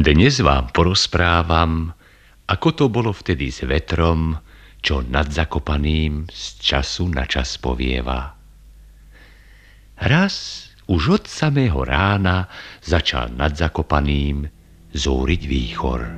Dnes vám porozprávam, ako to bolo vtedy s vetrom, čo nad Zakopaným z času na čas povieva. Raz už od samého rána začal nad Zakopaným zúriť výchor.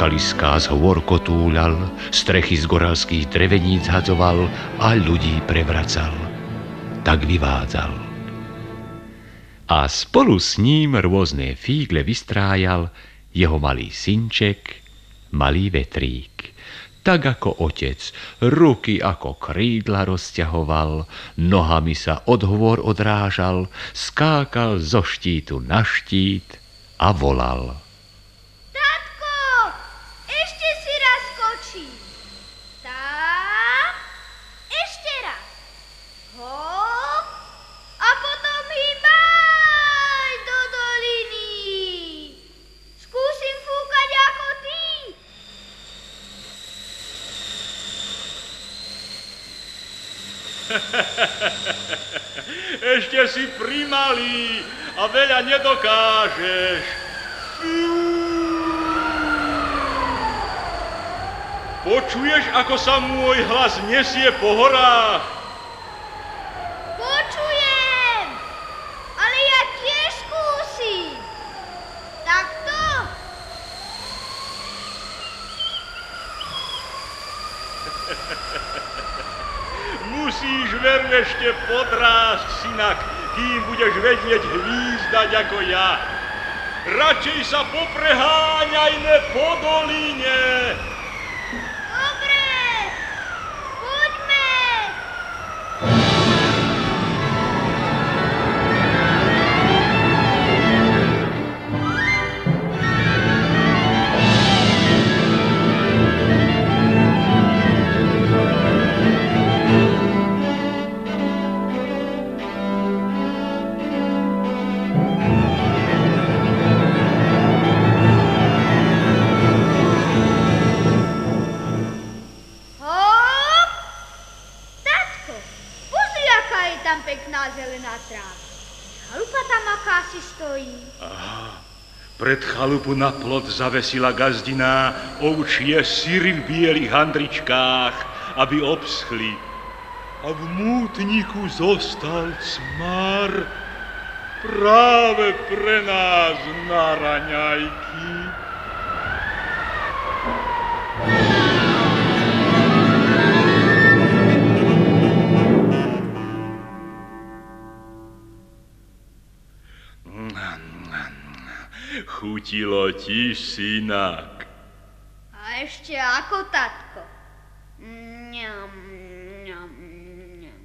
Skaliská z hôr kotúľal, strechy z goralských dreveníc hadzoval a ľudí prevracal. Tak vyvádzal. A spolu s ním rôzne fígle vystrájal jeho malý synček, malý vetrík. Tak ako otec, ruky ako krídla rozťahoval, nohami sa od hôr odrážal, skákal zo štítu na štít a volal. Primalý a veľa nedokážeš. Počuješ, ako sa môj hlas nesie po horách? Počujem, ale ja tiež skúsim. Takto? Musíš veru ešte podrásť, synak, kým budeš vedieť hvízdať ako ja. Radšej sa popreháňajme po doline. Chalupu na plot zavesila gazdina ovčie síry v bielých handričkách, aby obschli. A v mútniku zostal cmar práve pre nás na raňajky. Ti, synak. A ešte ako, tatko? Mňam, mňam, mňam.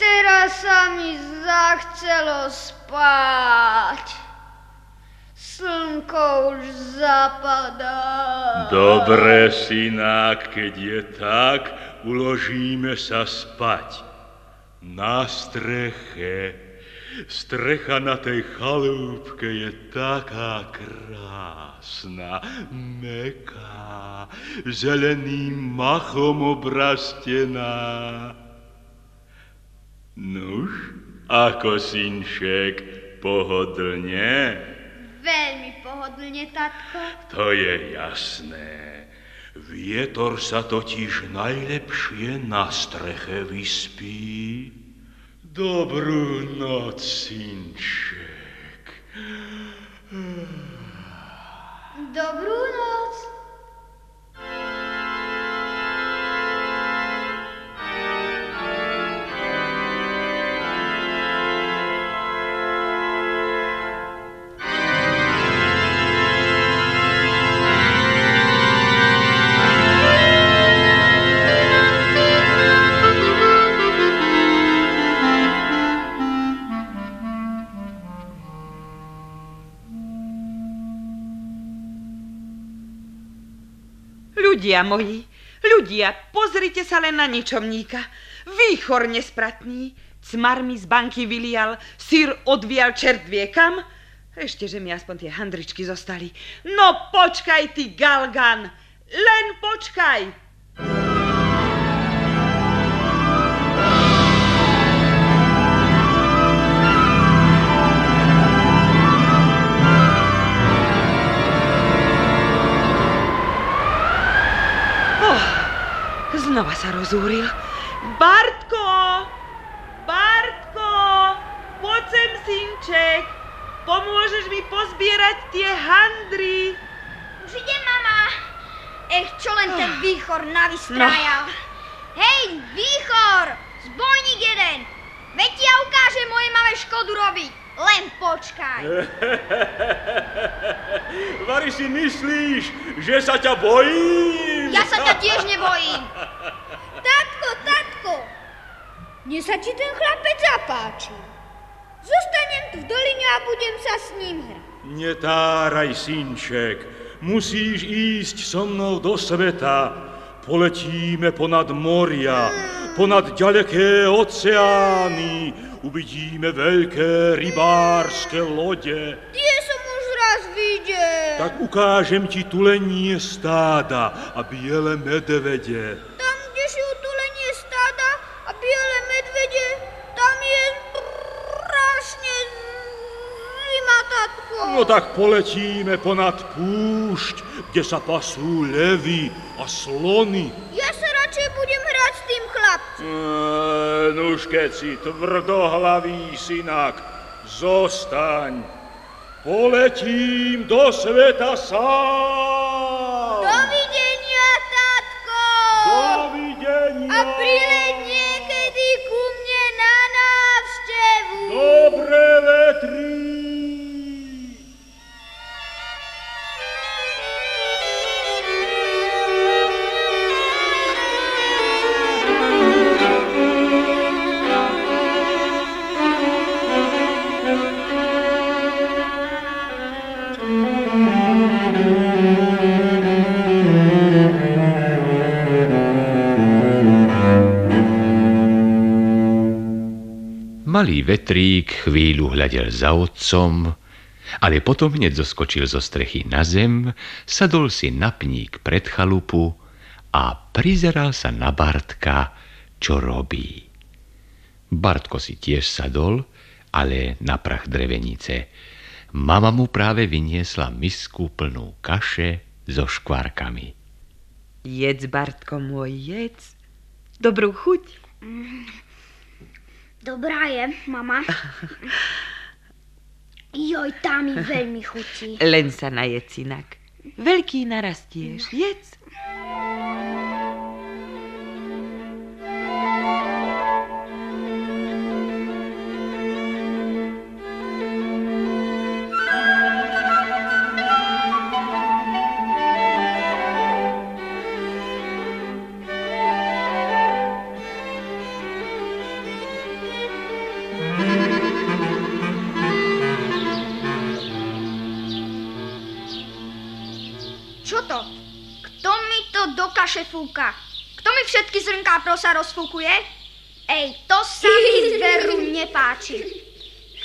Teraz sa mi zachcelo spať. Slnko už zapadá. Dobre, synak, keď je tak, uložíme sa spať. Na streche. Strecha na tej chalúbke je taká krásna, meká, zeleným machom obrastená. Nuž, ako synšek, pohodlne? Veľmi pohodlne, tatko. To je jasné. Vietor sa totiž najlepšie na streche vyspí. Dobrú noc, synček. Dobrú noc. Ľudia moji, ľudia, pozrite sa len na ničomníka. Výchor nespratný. cmar mi z banky vylial, sír odvial čert vie kam. Ešte, že mi aspoň tie handričky zostali. No počkaj, ty galgan, len počkaj. Znova sa rozúril. Bartko! Bartko! Poď sem, synček. Pomôžeš mi pozbierať tie handry. Už idem, mama. Ech, čo len ten výchor navystrájal. No. Hej, výchor! Zbojník jeden! Veď ja ukážem moje mame škodu robiť. Len počkaj. Vary si myslíš, že sa ťa bojím? Ja sa ťa tiež nebojím. Tatko, tatko, mne sa ti ten chlapec zapáči. Zostanem tu v doline a budem sa s ním hrať. Netáraj, synček. Musíš ísť so mnou do sveta. Poletíme ponad moria, ponad ďaleké oceány, uvidíme veľké rybárske lode. Tie som už raz videl. Tak ukážem ti tulenie stáda a biele medvede. Tam, kde sú tulenie stáda a biele medvede, tam je strašne zima, tatko. No tak poletíme ponad púšť, kde sa pasú levy a slony. Ja sa radšej budem hrať s Eee, nuž keď si tvrdohlavý synak, zostaň. Poletím do sveta sám. Malý vetrík chvíľu hľadel za otcom, ale potom hneď zoskočil zo strechy na zem, sadol si na pník pred chalupu a prizeral sa na Bartka, čo robí. Bartko si tiež sadol, ale na prach drevenice. Mama mu práve vyniesla misku plnú kaše so škvárkami. Jedz, Bartko môj, jedz. Dobrú chuť. Dobrá je, mama. Joj, tá mi veľmi chutí. Len sa najedz inak. Veľký narastieš, jedz. To do kaše fúka? Kto mi všetky zrnká prosa rozfúkuje? Ej, to sa mi veru nepáči.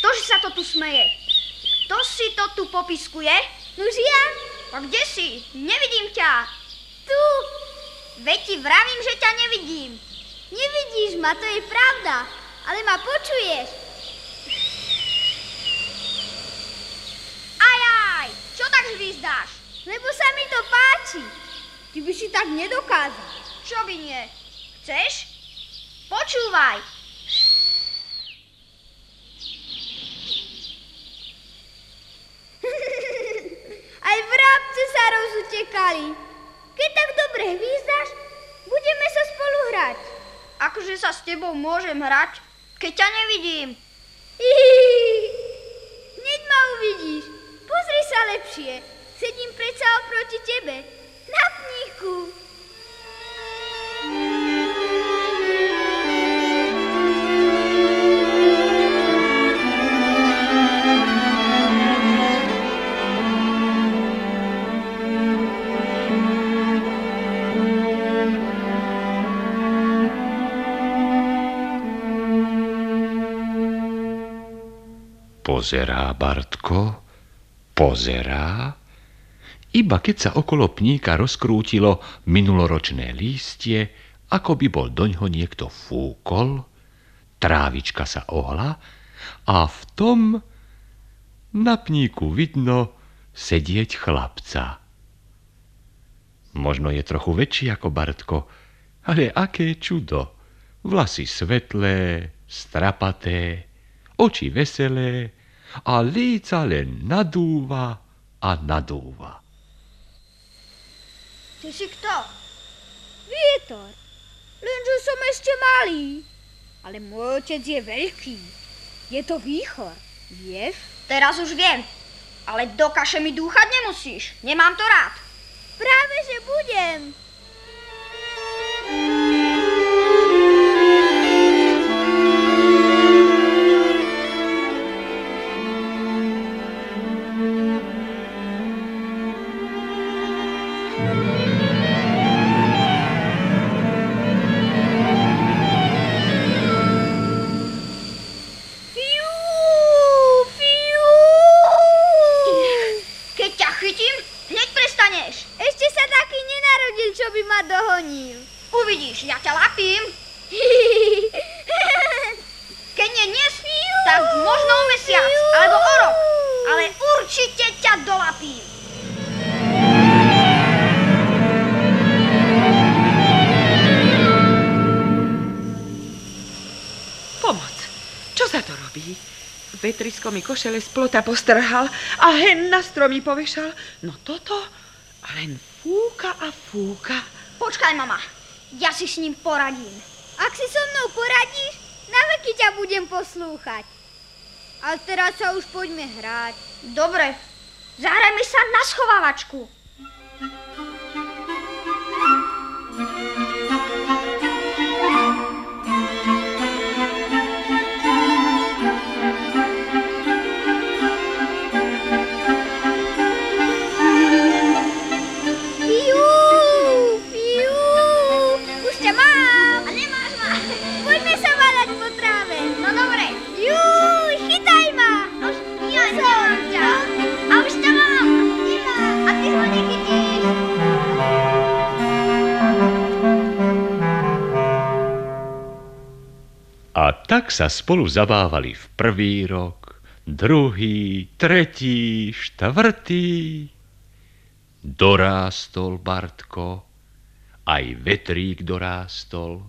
Ktože sa to tu smeje? Kto si to tu popiskuje? Nuž ja. A kde si? Nevidím ťa. Tu. Veď ti vravím, že ťa nevidím. Nevidíš ma, to je pravda. Ale ma počuješ. Aj, aj, čo tak hvízdáš? Lebo sa mi to páči. Ty by si tak nedokázal. Čo by nie? Chceš? Počúvaj. Aj vrabce sa rozutekali. Keď tak dobre hvízdaš, budeme sa spolu hrať. Akože sa s tebou môžem hrať, keď ťa nevidím. Hneď ma uvidíš. Pozri sa lepšie. Sedím predsa oproti tebe. Janku. Pozerá Bartko, pozerá iba keď sa okolo pníka rozkrútilo minuloročné lístie, ako by bol doňho niekto fúkol, trávička sa ohla a v tom na pníku vidno sedieť chlapca. Možno je trochu väčší ako Bartko, ale aké čudo. Vlasy svetlé, strapaté, oči veselé a líca len nadúva a nadúva. Ty si kto? Vietor. Lenže som ešte malý. Ale môj otec je veľký. Je to výchor. Vieš? Teraz už viem. Ale do kaše mi dúchať nemusíš. Nemám to rád. Práve, že budem. Vetrisko mi košele z plota postrhal a hen na stromy povešal. No toto len fúka a fúka. Počkaj, mama. Ja si s ním poradím. Ak si so mnou poradíš, na veky ťa budem poslúchať. Ale teraz sa už poďme hrať. Dobre. Zahrajme sa na schovávačku. Fiu, tak sa spolu zabávali v prvý rok, druhý, tretí, štvrtý. Dorástol Bartko, aj vetrík dorástol,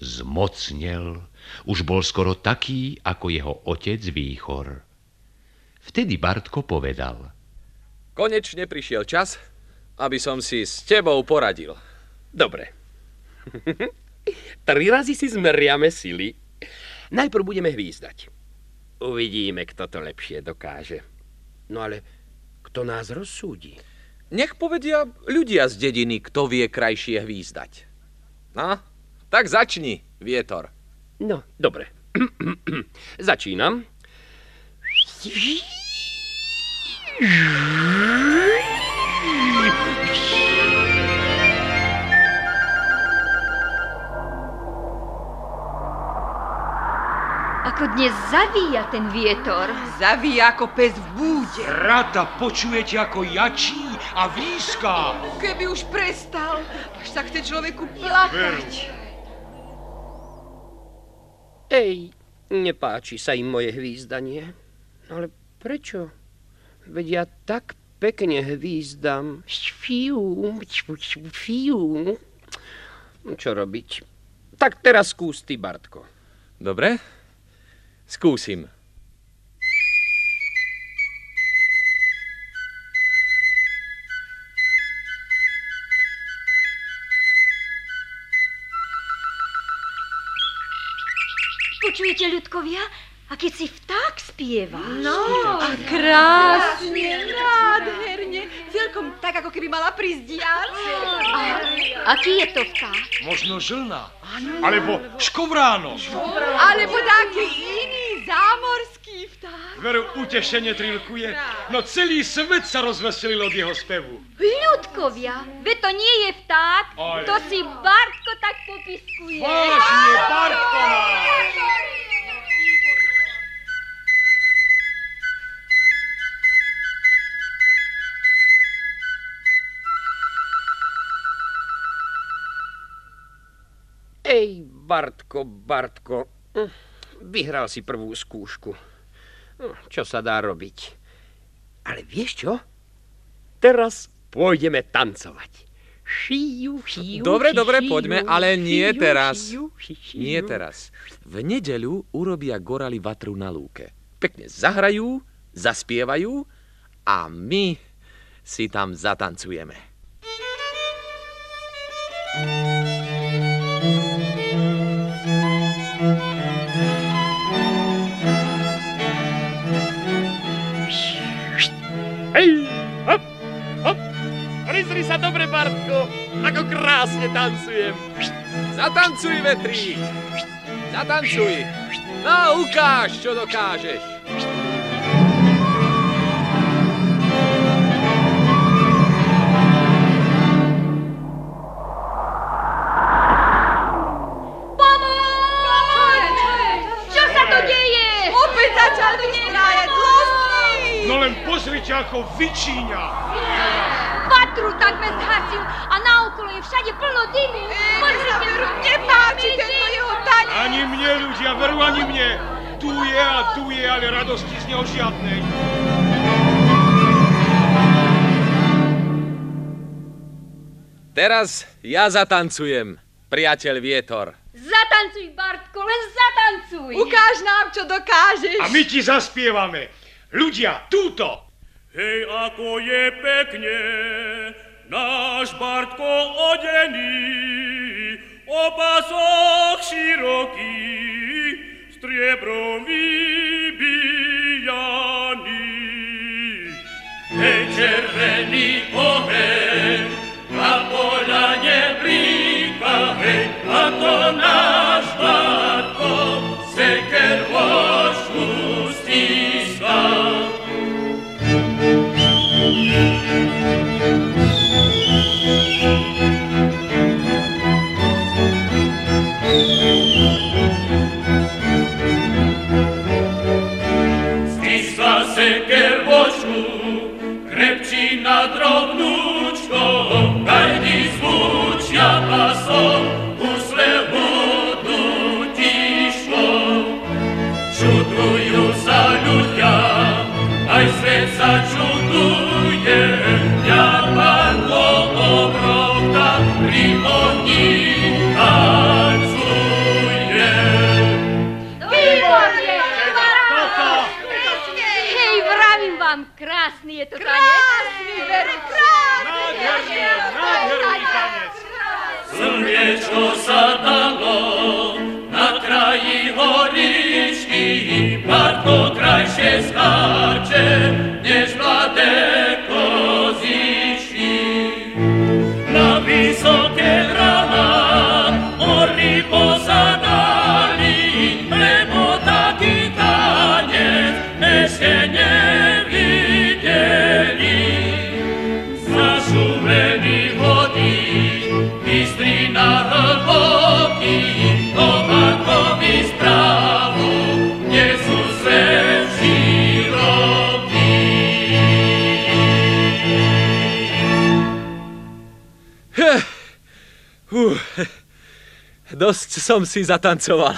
zmocnel, už bol skoro taký, ako jeho otec Výchor. Vtedy Bartko povedal. Konečne prišiel čas, aby som si s tebou poradil. Dobre. Tri razy si zmeriame sily. Najprv budeme hvízdať. Uvidíme, kto to lepšie dokáže. No ale kto nás rozsúdi? Nech povedia ľudia z dediny, kto vie krajšie hvízdať. No, tak začni, vietor. No, dobre. Začínam. Ako dnes zavíja ten vietor. Zavíja ako pes v búde. Rata počujete ako jačí a výská. Keby už prestal, až sa chce človeku plakať. Ej, nepáči sa im moje hvízdanie. Ale prečo? Veď ja tak pekne hvízdam. Fiu, fiu. Čo robiť? Tak teraz skús ty, Bartko. Dobre? Skúsim. Počujete, ľudkovia? A keď si vták spieva. No, a krásne, nádherne. Celkom tak, ako keby mala prísť diaľ. A aký je to vták? Možno žlná. Alebo škovráno. Alebo taký iný tak. Veru utešenie trilkuje, no celý svet sa rozveselil od jeho spevu. Ľudkovia, ve to nie je vták, Ale. to si Bartko tak popiskuje. Vážne, Bartko! Ej, Bartko, Bartko, hm, vyhral si prvú skúšku. Hm, čo sa dá robiť? Ale vieš čo? Teraz pôjdeme tancovať. Šiu, šiu, dobre, šiu, dobre, poďme, ale nie šiu, teraz. šiu, šiu. Nie teraz. V nedeľu urobia gorali vatru na lúke. Pekne zahrajú, zaspievajú a my si tam zatancujeme. Hej, hop, hop. Prizri sa dobre, Bartko, ako krásne tancujem. Zatancuj, vetrík! Zatancuj! No, ukáž, čo dokážeš. Pozrite, ako vyčíňa. Vatru takmer zhasil a naokolo je všade plno dymu. Pozrite, Nepáči tento jeho tanec. Ani mne, ľudia, veru ani mne. Tu je a tu je, ale radosti z neho žiadnej. Teraz ja zatancujem, priateľ Vietor. Zatancuj, Bartko, len zatancuj. Ukáž nám, čo dokážeš. A my ti zaspievame. Ľudia, túto. Hej, ako je pekne náš Bartko odený, opasok široký, striebrom vybijaný. Hej, červený oheň na poľane blíka, hej, ako náš Slniečko sa dalo na kraji horičky, Bartko krajšie skáče, dosť som si zatancoval.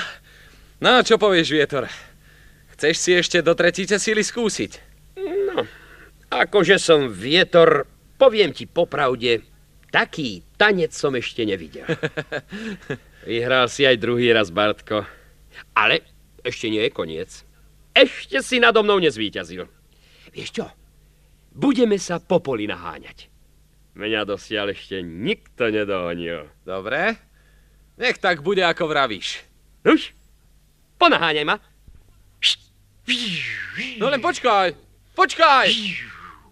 No, čo povieš, Vietor? Chceš si ešte do tretíce síly skúsiť? No, akože som vietor, poviem ti popravde, taký tanec som ešte nevidel. Vyhral si aj druhý raz, Bartko. Ale ešte nie je koniec. Ešte si nado mnou nezvíťazil. Vieš čo? Budeme sa po poli naháňať. Mňa dosiaľ ešte nikto nedohonil. Dobre. Nech tak bude, ako vravíš. Nuž, ponaháňaj ma. No len počkaj. Počkaj.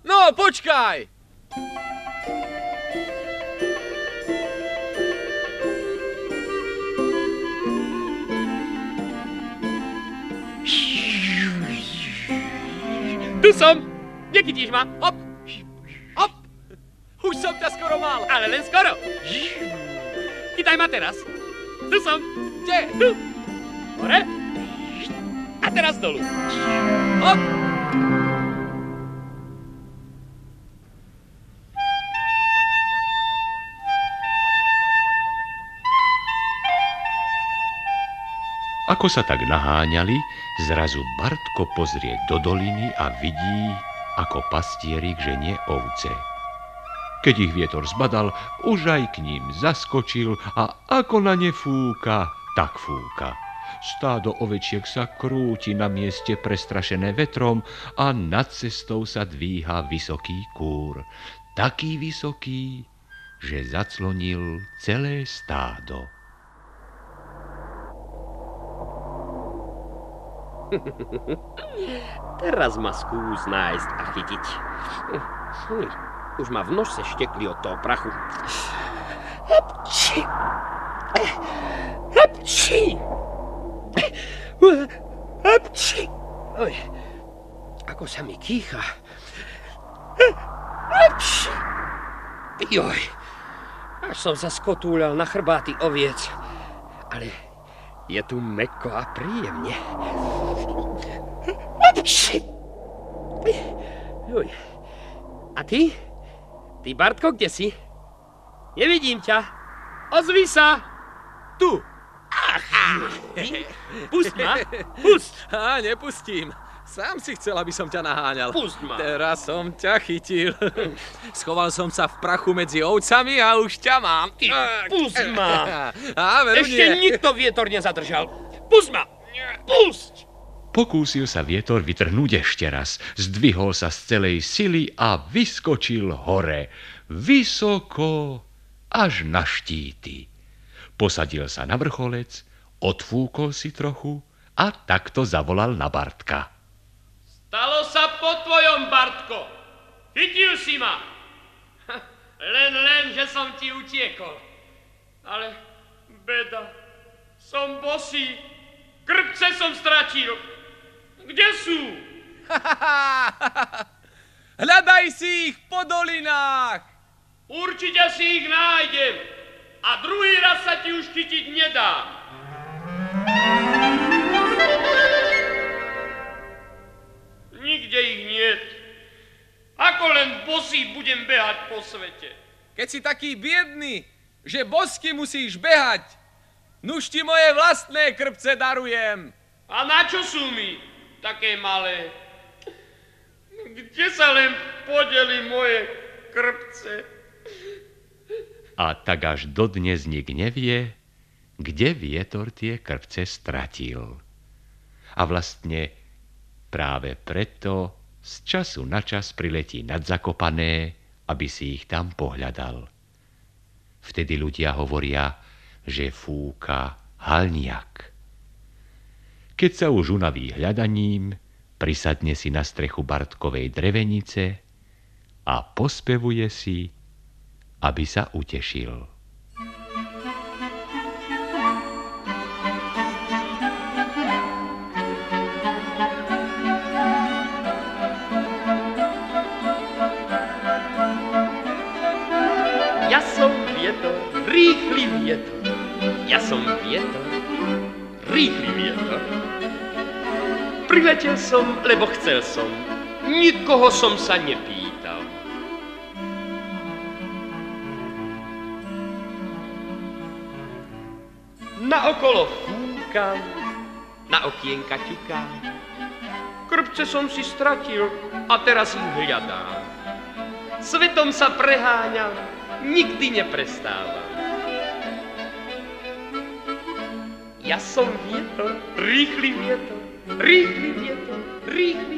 No, počkaj. Tu som. Nechytíš ma? Hop. Hop. Už som ťa skoro mal. Ale len skoro. Chytaj ma teraz. Tu som. Kde? Tu. Hore. A teraz dolu. Hop. Ako sa tak naháňali, zrazu Bartko pozrie do doliny a vidí, ako pastierik ženie ovce. Keď ich vietor zbadal, už aj k ním zaskočil a ako na ne fúka, tak fúka. Stádo ovečiek sa krúti na mieste prestrašené vetrom a nad cestou sa dvíha vysoký kúr. Taký vysoký, že zaclonil celé stádo. Teraz ma skús nájsť a chytiť. Už ma v nožce štekli od toho prachu. Hapči! Hapči! Hapči! Ako sa mi kýcha. Hapči! Joj, až som sa skotúľal na chrbáty oviec. Ale je tu meko a príjemne. Uj. A ty? Ty, Bartko, kde si? Nevidím ťa. Ozvi sa. Tu. Ach, pust ma. Pust. Á, nepustím. Sám si chcel, aby som ťa naháňal. Pust ma. Teraz som ťa chytil. Schoval som sa v prachu medzi ovcami a už ťa mám. Ty, pust ma. Á, veru Ešte nie. nikto vietor nezadržal. Pust ma. Pust. Pokúsil sa vietor vytrhnúť ešte raz, zdvihol sa z celej sily a vyskočil hore, vysoko, až na štíty. Posadil sa na vrcholec, odfúkol si trochu a takto zavolal na Bartka. Stalo sa po tvojom, Bartko. Chytil si ma. Len, len, že som ti utiekol. Ale beda, som bosý. Krpce som stratil. Kde sú? Hľadaj si ich po dolinách. Určite si ich nájdem. A druhý raz sa ti už chytiť nedá. Nikde ich niet. Ako len bosý budem behať po svete. Keď si taký biedný, že bosky musíš behať, nuž ti moje vlastné krpce darujem. A na čo sú mi také malé? Kde sa len podeli moje krpce? A tak až dodnes nik nevie, kde vietor tie krpce stratil. A vlastne práve preto z času na čas priletí nad Zakopané, aby si ich tam pohľadal. Vtedy ľudia hovoria, že fúka halniak. Keď sa už unaví hľadaním, prisadne si na strechu Bartkovej drevenice a pospevuje si, aby sa utešil. Ja som vietor, rýchly vietor. Ja som vietor, rýchly vietor. Priletel som, lebo chcel som. Nikoho som sa nepýtal. Na okolo fúkam, na okienka ťukám. Krpce som si stratil a teraz ich hľadám. Svetom sa preháňam, nikdy neprestávam. Ja som vietor, rýchly vietor, rýchly vietor, rýchly